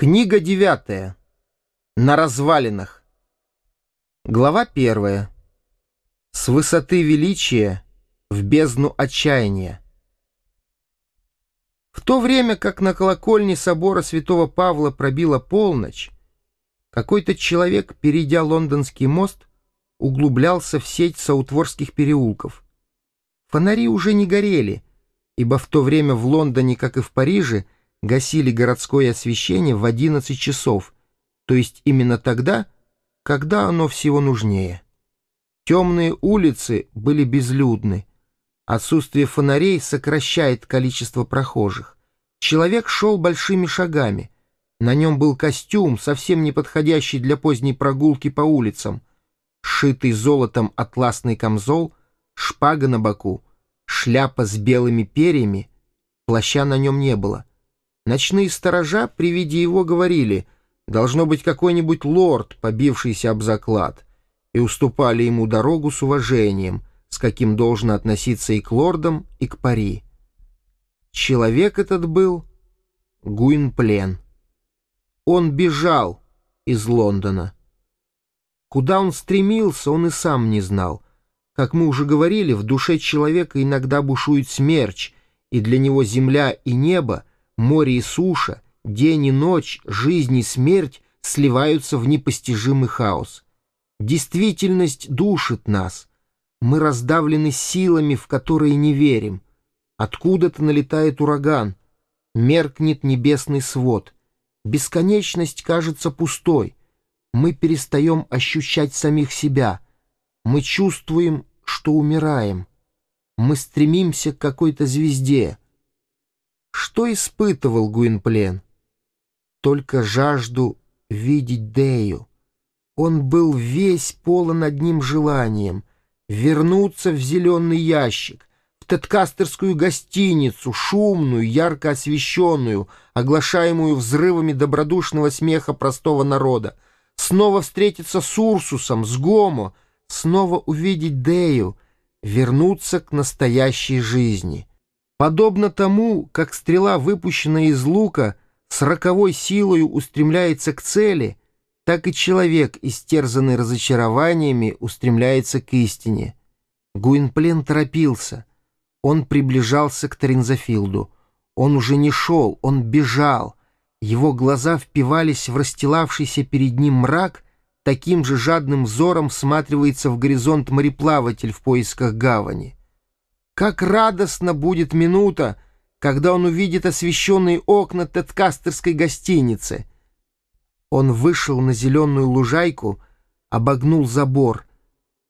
Книга девятая. На развалинах. Глава первая. С высоты величия в бездну отчаяния. В то время, как на колокольне собора святого Павла пробила полночь, какой-то человек, перейдя лондонский мост, углублялся в сеть саутворских переулков. Фонари уже не горели, ибо в то время в Лондоне, как и в Париже, гасили городское освещение в 11 часов, то есть именно тогда, когда оно всего нужнее. Темные улицы были безлюдны. Отсутствие фонарей сокращает количество прохожих. Человек шел большими шагами. На нем был костюм, совсем не подходящий для поздней прогулки по улицам. Шитый золотом атласный камзол, шпага на боку, шляпа с белыми перьями, плаща на нем не было. Ночные сторожа при виде его говорили, должно быть какой-нибудь лорд, побившийся об заклад, и уступали ему дорогу с уважением, с каким должно относиться и к лордам, и к пари. Человек этот был Гуинплен. Он бежал из Лондона. Куда он стремился, он и сам не знал. Как мы уже говорили, в душе человека иногда бушует смерч, и для него земля и небо Море и суша, день и ночь, жизнь и смерть сливаются в непостижимый хаос. Действительность душит нас. Мы раздавлены силами, в которые не верим. Откуда-то налетает ураган. Меркнет небесный свод. Бесконечность кажется пустой. Мы перестаем ощущать самих себя. Мы чувствуем, что умираем. Мы стремимся к какой-то звезде — что испытывал Гуинплен? Только жажду видеть Дею. Он был весь полон одним желанием — вернуться в зеленый ящик, в Теткастерскую гостиницу, шумную, ярко освещенную, оглашаемую взрывами добродушного смеха простого народа, снова встретиться с Урсусом, с Гомо, снова увидеть Дею, вернуться к настоящей жизни. Подобно тому, как стрела, выпущенная из лука, с роковой силою устремляется к цели, так и человек, истерзанный разочарованиями, устремляется к истине. Гуинплен торопился. Он приближался к Тринзофилду. Он уже не шел, он бежал. Его глаза впивались в расстилавшийся перед ним мрак, таким же жадным взором всматривается в горизонт мореплаватель в поисках гавани. Как радостно будет минута, когда он увидит освещенные окна Теткастерской гостиницы. Он вышел на зеленую лужайку, обогнул забор.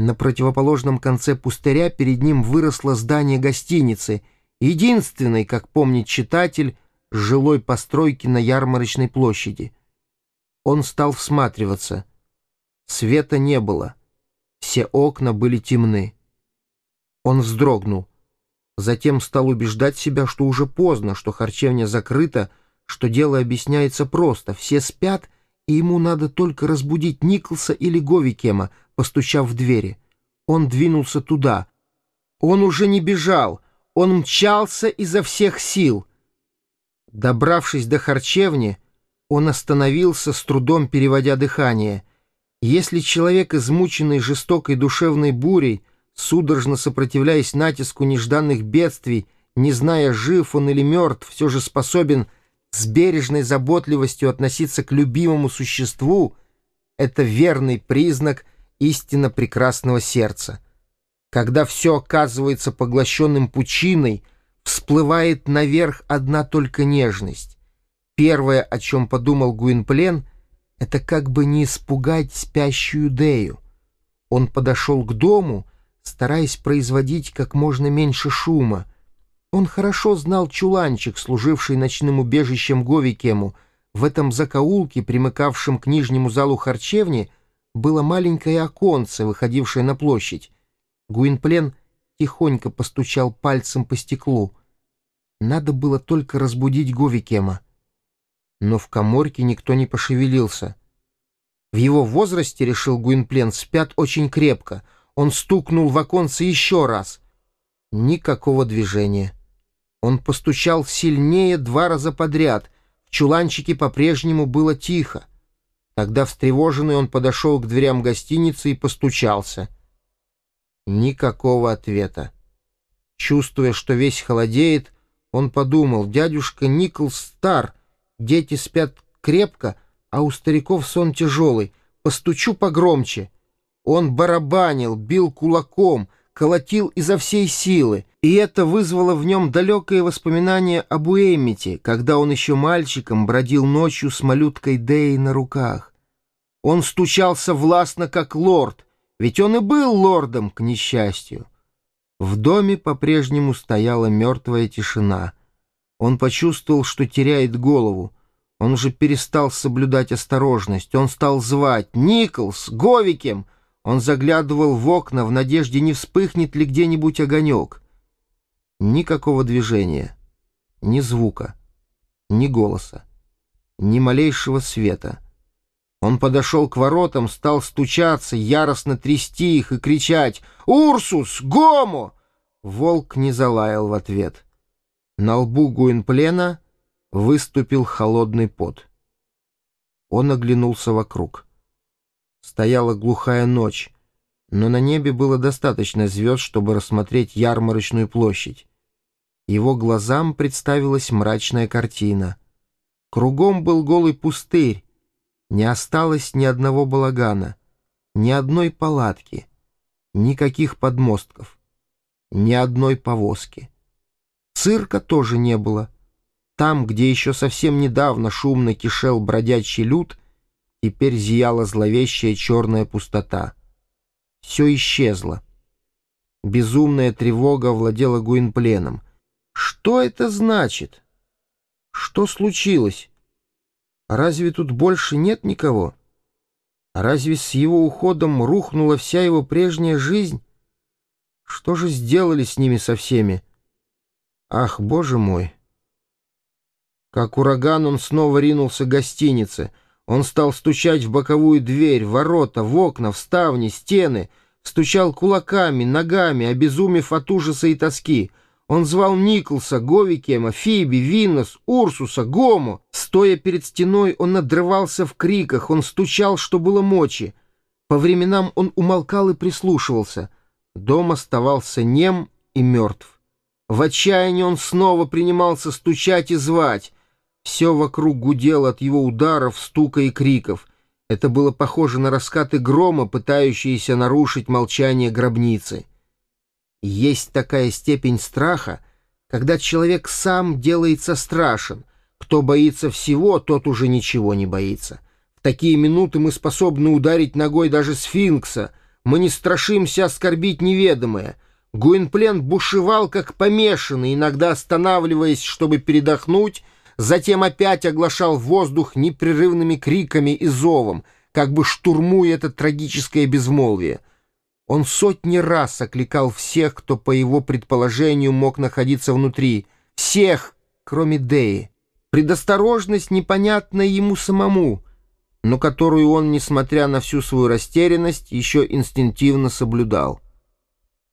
На противоположном конце пустыря перед ним выросло здание гостиницы, единственной, как помнит читатель, жилой постройки на ярмарочной площади. Он стал всматриваться. Света не было. Все окна были темны. Он вздрогнул. Затем стал убеждать себя, что уже поздно, что харчевня закрыта, что дело объясняется просто. Все спят, и ему надо только разбудить Николса или Говикема, постучав в двери. Он двинулся туда. Он уже не бежал, он мчался изо всех сил. Добравшись до харчевни, он остановился, с трудом переводя дыхание. Если человек, измученный жестокой душевной бурей, судорожно сопротивляясь натиску нежданных бедствий, не зная, жив он или мертв, все же способен с бережной заботливостью относиться к любимому существу, это верный признак истинно прекрасного сердца. Когда все оказывается поглощенным пучиной, всплывает наверх одна только нежность. Первое, о чем подумал Гуинплен, это как бы не испугать спящую Дею. Он подошел к дому стараясь производить как можно меньше шума. Он хорошо знал чуланчик, служивший ночным убежищем Говикему. В этом закоулке, примыкавшем к нижнему залу харчевни, было маленькое оконце, выходившее на площадь. Гуинплен тихонько постучал пальцем по стеклу. Надо было только разбудить Говикема. Но в коморке никто не пошевелился. В его возрасте, решил Гуинплен, спят очень крепко — он стукнул в оконце еще раз. Никакого движения. Он постучал сильнее два раза подряд. В чуланчике по-прежнему было тихо. Тогда встревоженный он подошел к дверям гостиницы и постучался. Никакого ответа. Чувствуя, что весь холодеет, он подумал, дядюшка Николс стар, дети спят крепко, а у стариков сон тяжелый. Постучу погромче. Он барабанил, бил кулаком, колотил изо всей силы, и это вызвало в нем далекое воспоминание об Уэммите, когда он еще мальчиком бродил ночью с малюткой Дэй на руках. Он стучался властно, как лорд, ведь он и был лордом, к несчастью. В доме по-прежнему стояла мертвая тишина. Он почувствовал, что теряет голову. Он уже перестал соблюдать осторожность. Он стал звать «Николс! Говикем!» Он заглядывал в окна в надежде, не вспыхнет ли где-нибудь огонек. Никакого движения, ни звука, ни голоса, ни малейшего света. Он подошел к воротам, стал стучаться, яростно трясти их и кричать «Урсус! Гому!» Волк не залаял в ответ. На лбу Гуинплена выступил холодный пот. Он оглянулся вокруг. Стояла глухая ночь, но на небе было достаточно звезд, чтобы рассмотреть ярмарочную площадь. Его глазам представилась мрачная картина. Кругом был голый пустырь, не осталось ни одного балагана, ни одной палатки, никаких подмостков, ни одной повозки. Цирка тоже не было. Там, где еще совсем недавно шумно кишел бродячий люд, Теперь зияла зловещая черная пустота. Все исчезло. Безумная тревога овладела Гуинпленом. Что это значит? Что случилось? Разве тут больше нет никого? Разве с его уходом рухнула вся его прежняя жизнь? Что же сделали с ними со всеми? Ах, боже мой! Как ураган он снова ринулся к гостинице — он стал стучать в боковую дверь, ворота, в окна, в ставни, стены, стучал кулаками, ногами, обезумев от ужаса и тоски. Он звал Николса, Говикема, Фиби, Виннес, Урсуса, Гому. Стоя перед стеной, он надрывался в криках, он стучал, что было мочи. По временам он умолкал и прислушивался. Дом оставался нем и мертв. В отчаянии он снова принимался стучать и звать. Все вокруг гудело от его ударов, стука и криков. Это было похоже на раскаты грома, пытающиеся нарушить молчание гробницы. Есть такая степень страха, когда человек сам делается страшен. Кто боится всего, тот уже ничего не боится. В такие минуты мы способны ударить ногой даже сфинкса. Мы не страшимся оскорбить неведомое. Гуинплен бушевал как помешанный, иногда останавливаясь, чтобы передохнуть, затем опять оглашал воздух непрерывными криками и зовом, как бы штурмуя это трагическое безмолвие. Он сотни раз окликал всех, кто, по его предположению, мог находиться внутри. Всех, кроме Деи. Предосторожность, непонятная ему самому, но которую он, несмотря на всю свою растерянность, еще инстинктивно соблюдал.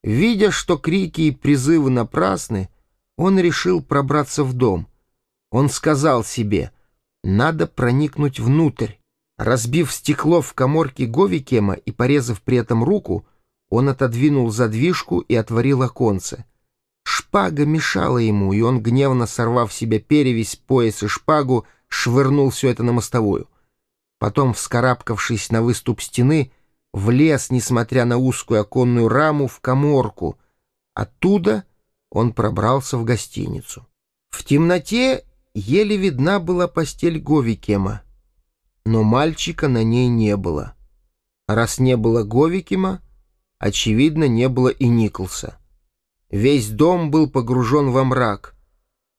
Видя, что крики и призывы напрасны, он решил пробраться в дом — он сказал себе, надо проникнуть внутрь. Разбив стекло в коморке Говикема и порезав при этом руку, он отодвинул задвижку и отворил оконце. Шпага мешала ему, и он, гневно сорвав себе перевязь, пояс и шпагу, швырнул все это на мостовую. Потом, вскарабкавшись на выступ стены, влез, несмотря на узкую оконную раму, в коморку. Оттуда он пробрался в гостиницу. В темноте еле видна была постель Говикема, но мальчика на ней не было. раз не было Говикема, очевидно, не было и Николса. Весь дом был погружен во мрак.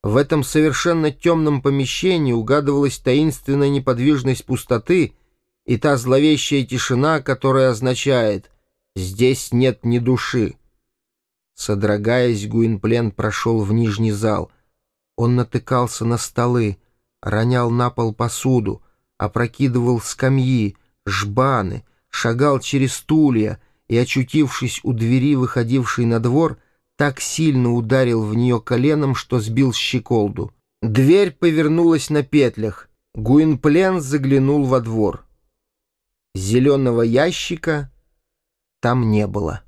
В этом совершенно темном помещении угадывалась таинственная неподвижность пустоты и та зловещая тишина, которая означает «здесь нет ни души». Содрогаясь, Гуинплен прошел в нижний зал — он натыкался на столы, ронял на пол посуду, опрокидывал скамьи, жбаны, шагал через стулья и, очутившись у двери, выходившей на двор, так сильно ударил в нее коленом, что сбил щеколду. Дверь повернулась на петлях. Гуинплен заглянул во двор. Зеленого ящика там не было.